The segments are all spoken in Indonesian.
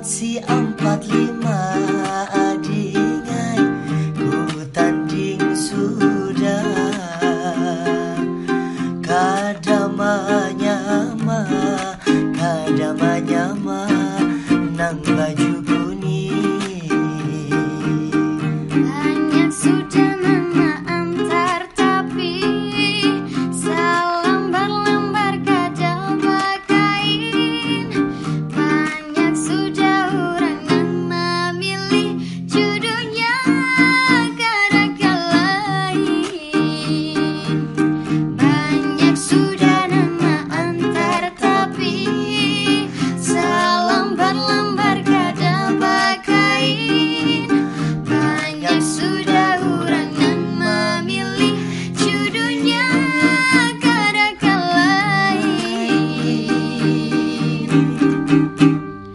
si empat lima adingai ku tanding sudah. Kadamanya ma kadamanya ma nang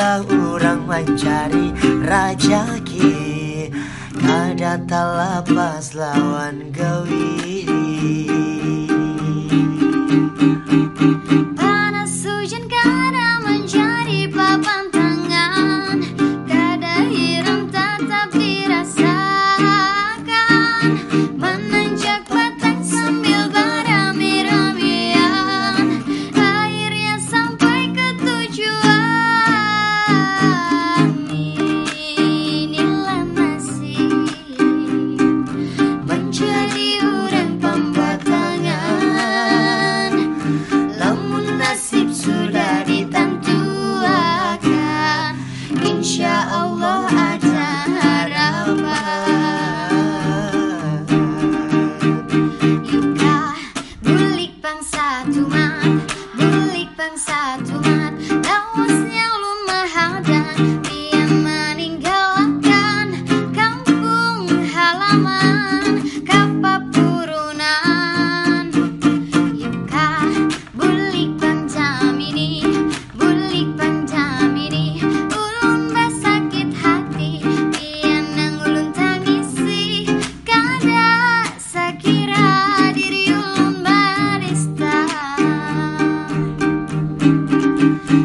Istilah orang mencari rajaki Kada tak lepas lawan gawiri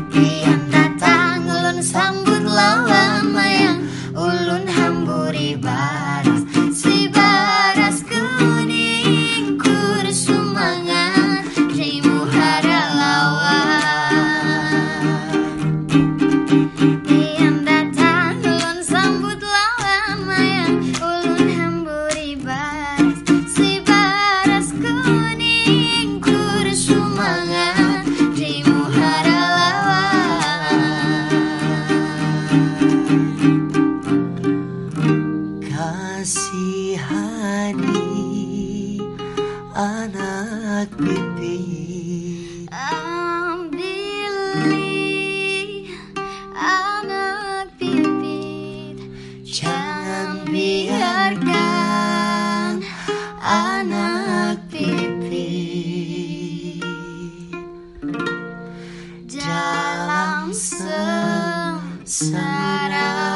kian datang ulun sambut lawa mayang ulun hamburi baras. Si baras kuning kur sumangan rimu haralawan So sad.